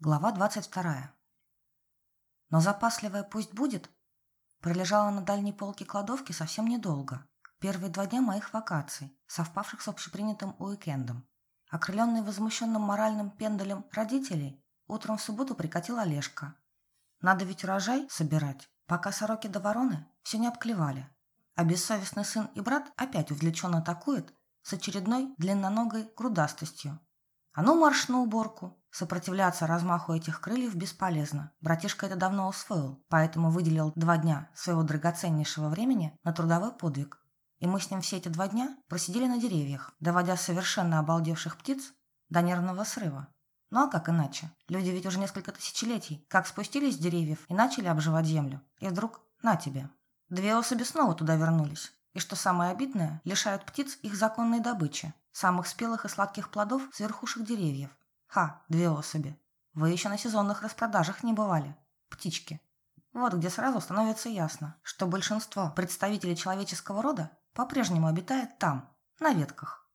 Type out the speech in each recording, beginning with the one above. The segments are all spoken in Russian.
Глава 22. Но запасливая пусть будет, пролежала на дальней полке кладовки совсем недолго. Первые два дня моих вакаций, совпавших с общепринятым уикендом. Окрыленный возмущенным моральным пендалем родителей, утром в субботу прикатил Олежка. Надо ведь урожай собирать, пока сороки до вороны все не обклевали. А бессовестный сын и брат опять увлеченно атакуют с очередной длинноногой грудастостью. А ну марш на уборку, Сопротивляться размаху этих крыльев бесполезно. Братишка это давно усвоил, поэтому выделил два дня своего драгоценнейшего времени на трудовой подвиг. И мы с ним все эти два дня просидели на деревьях, доводя совершенно обалдевших птиц до нервного срыва. Ну а как иначе? Люди ведь уже несколько тысячелетий как спустились с деревьев и начали обживать землю. И вдруг на тебе. Две особи снова туда вернулись. И что самое обидное, лишают птиц их законной добычи, самых спелых и сладких плодов с верхушек деревьев. Ха, две особи. Вы еще на сезонных распродажах не бывали. Птички. Вот где сразу становится ясно, что большинство представителей человеческого рода по-прежнему обитает там, на ветках.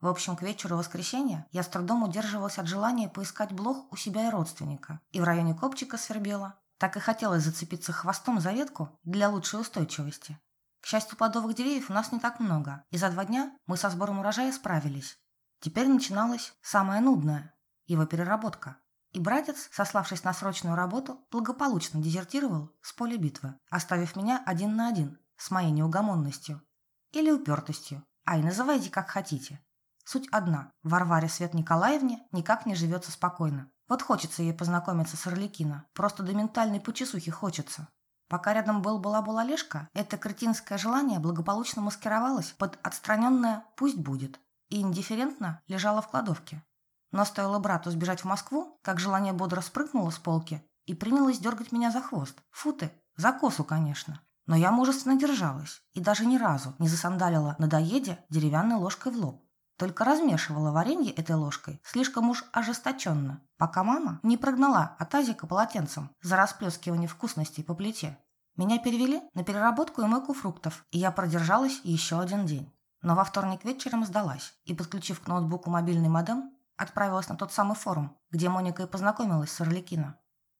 В общем, к вечеру воскресенья я с трудом удерживалась от желания поискать блох у себя и родственника. И в районе копчика свербела. Так и хотелось зацепиться хвостом за ветку для лучшей устойчивости. К счастью, плодовых деревьев у нас не так много, и за два дня мы со сбором урожая справились. Теперь начиналось самое нудное его переработка. И братец, сославшись на срочную работу, благополучно дезертировал с поля битвы, оставив меня один на один с моей неугомонностью или упертостью, а и называйте как хотите. Суть одна. Варваре Свет Николаевне никак не живется спокойно. Вот хочется ей познакомиться с Орликино. Просто до ментальной почесухи хочется. Пока рядом был была-был Олежка, это кретинское желание благополучно маскировалось под отстраненное «пусть будет» и индифферентно лежало в кладовке. Но стоило брату сбежать в Москву, как желание бодро спрыгнуло с полки и принялось дергать меня за хвост. Фу ты, за косу, конечно. Но я мужественно держалась и даже ни разу не засандалила надоеде деревянной ложкой в лоб. Только размешивала варенье этой ложкой слишком уж ожесточенно, пока мама не прогнала от тазика полотенцем за расплескивание вкусностей по плите. Меня перевели на переработку и мойку фруктов, и я продержалась еще один день. Но во вторник вечером сдалась и, подключив к ноутбуку мобильный модем, отправилась на тот самый форум, где Моника и познакомилась с Орликино.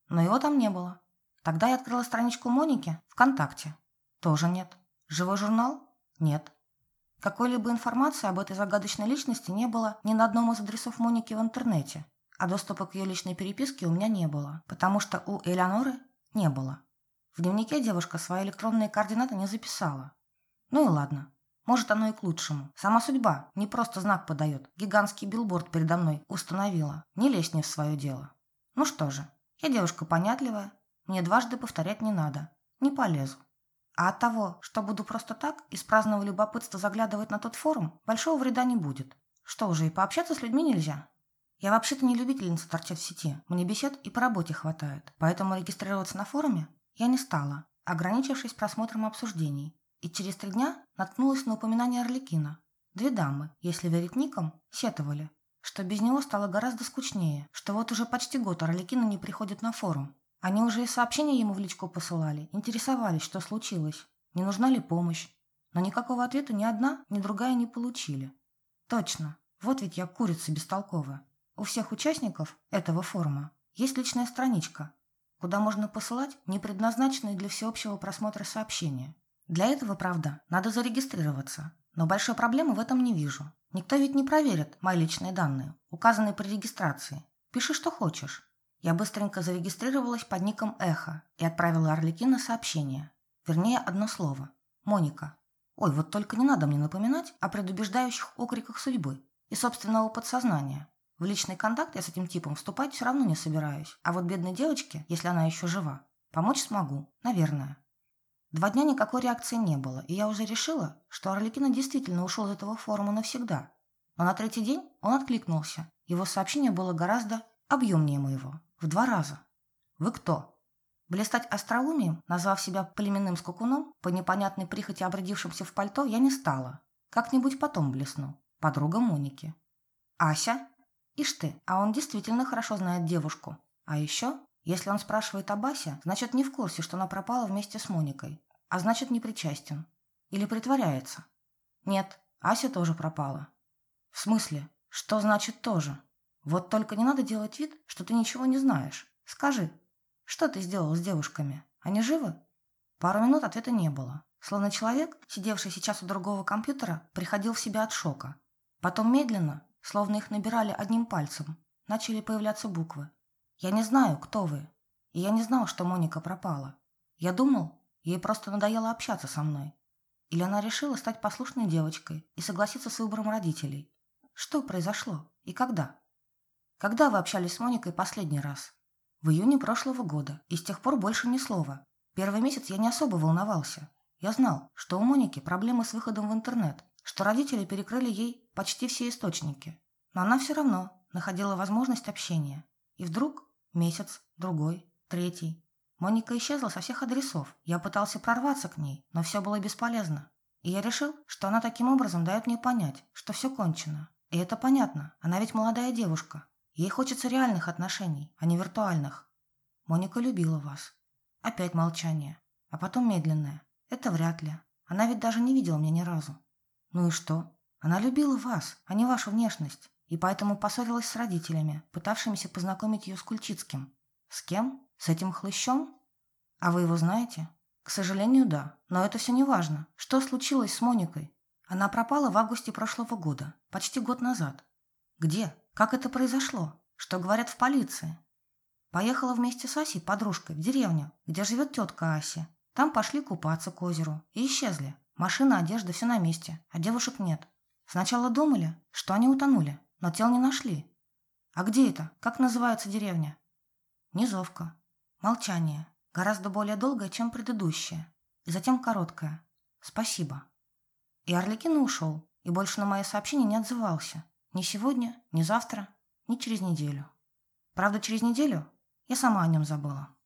Но его там не было. Тогда я открыла страничку Моники ВКонтакте. Тоже нет. Живой журнал? Нет. Какой-либо информации об этой загадочной личности не было ни на одном из адресов Моники в интернете, а доступа к ее личной переписке у меня не было, потому что у Элеоноры не было. В дневнике девушка свои электронные координаты не записала. Ну и ладно. Может, оно и к лучшему. Сама судьба не просто знак подает. Гигантский билборд передо мной установила. Не лезь не в свое дело. Ну что же, я девушка понятливая. Мне дважды повторять не надо. Не полезу. А от того, что буду просто так, из праздного любопытства заглядывать на тот форум, большого вреда не будет. Что уже, и пообщаться с людьми нельзя? Я вообще-то не любительница торчать в сети. Мне бесед и по работе хватает. Поэтому регистрироваться на форуме я не стала, ограничившись просмотром обсуждений и через три дня наткнулась на упоминание Орликина. Две дамы, если верить никам, сетовали, что без него стало гораздо скучнее, что вот уже почти год Орликина не приходит на форум. Они уже и сообщения ему в личку посылали, интересовались, что случилось, не нужна ли помощь. Но никакого ответа ни одна, ни другая не получили. Точно, вот ведь я курица бестолковая. У всех участников этого форума есть личная страничка, куда можно посылать непредназначенные для всеобщего просмотра сообщения. Для этого, правда, надо зарегистрироваться. Но большой проблемы в этом не вижу. Никто ведь не проверит мои личные данные, указанные при регистрации. Пиши, что хочешь. Я быстренько зарегистрировалась под ником Эхо и отправила Орликина сообщение. Вернее, одно слово. Моника. Ой, вот только не надо мне напоминать о предубеждающих окриках судьбы и собственного подсознания. В личный контакт я с этим типом вступать все равно не собираюсь. А вот бедной девочке, если она еще жива, помочь смогу, наверное. Два дня никакой реакции не было, и я уже решила, что Орликина действительно ушел из этого форума навсегда. Но на третий день он откликнулся. Его сообщение было гораздо объемнее моего. В два раза. «Вы кто?» Блистать остроумием, назвав себя племенным скукуном, по непонятной прихоти обрядившимся в пальто, я не стала. Как-нибудь потом блесну. Подруга Моники. «Ася?» «Ишь ты, а он действительно хорошо знает девушку. А еще если он спрашивает об Асе, значит не в курсе, что она пропала вместе с Моникой, а значит не причастен. Или притворяется. Нет, Ася тоже пропала. В смысле? Что значит тоже? Вот только не надо делать вид, что ты ничего не знаешь. Скажи, что ты сделал с девушками? Они живы?» Пару минут ответа не было. Словно человек, сидевший сейчас у другого компьютера, приходил в себя от шока. Потом медленно, словно их набирали одним пальцем, начали появляться буквы. «Я не знаю, кто вы. И я не знал, что Моника пропала. Я думал, ей просто надоело общаться со мной. Или она решила стать послушной девочкой и согласиться с выбором родителей. Что произошло и когда? Когда вы общались с Моникой последний раз? В июне прошлого года, и с тех пор больше ни слова. Первый месяц я не особо волновался. Я знал, что у Моники проблемы с выходом в интернет, что родители перекрыли ей почти все источники. Но она все равно находила возможность общения. И вдруг месяц, другой, третий. Моника исчезла со всех адресов. Я пытался прорваться к ней, но все было бесполезно. И я решил, что она таким образом дает мне понять, что все кончено. И это понятно. Она ведь молодая девушка. Ей хочется реальных отношений, а не виртуальных. Моника любила вас. Опять молчание. А потом медленное. Это вряд ли. Она ведь даже не видела меня ни разу. Ну и что? Она любила вас, а не вашу внешность, и поэтому поссорилась с родителями, пытавшимися познакомить ее с Кульчицким. С кем? С этим хлыщом? А вы его знаете? К сожалению, да. Но это все не важно. Что случилось с Моникой? Она пропала в августе прошлого года, почти год назад. Где? Как это произошло? Что говорят в полиции? Поехала вместе с Асей, подружкой, в деревню, где живет тетка Ася. Там пошли купаться к озеру и исчезли. Машина, одежда, все на месте, а девушек нет. Сначала думали, что они утонули, но тел не нашли. А где это? Как называется деревня? Низовка. Молчание. Гораздо более долгое, чем предыдущее. И затем короткое. Спасибо. И Орликин ушел, и больше на мои сообщения не отзывался. Ни сегодня, ни завтра, ни через неделю. Правда, через неделю я сама о нем забыла.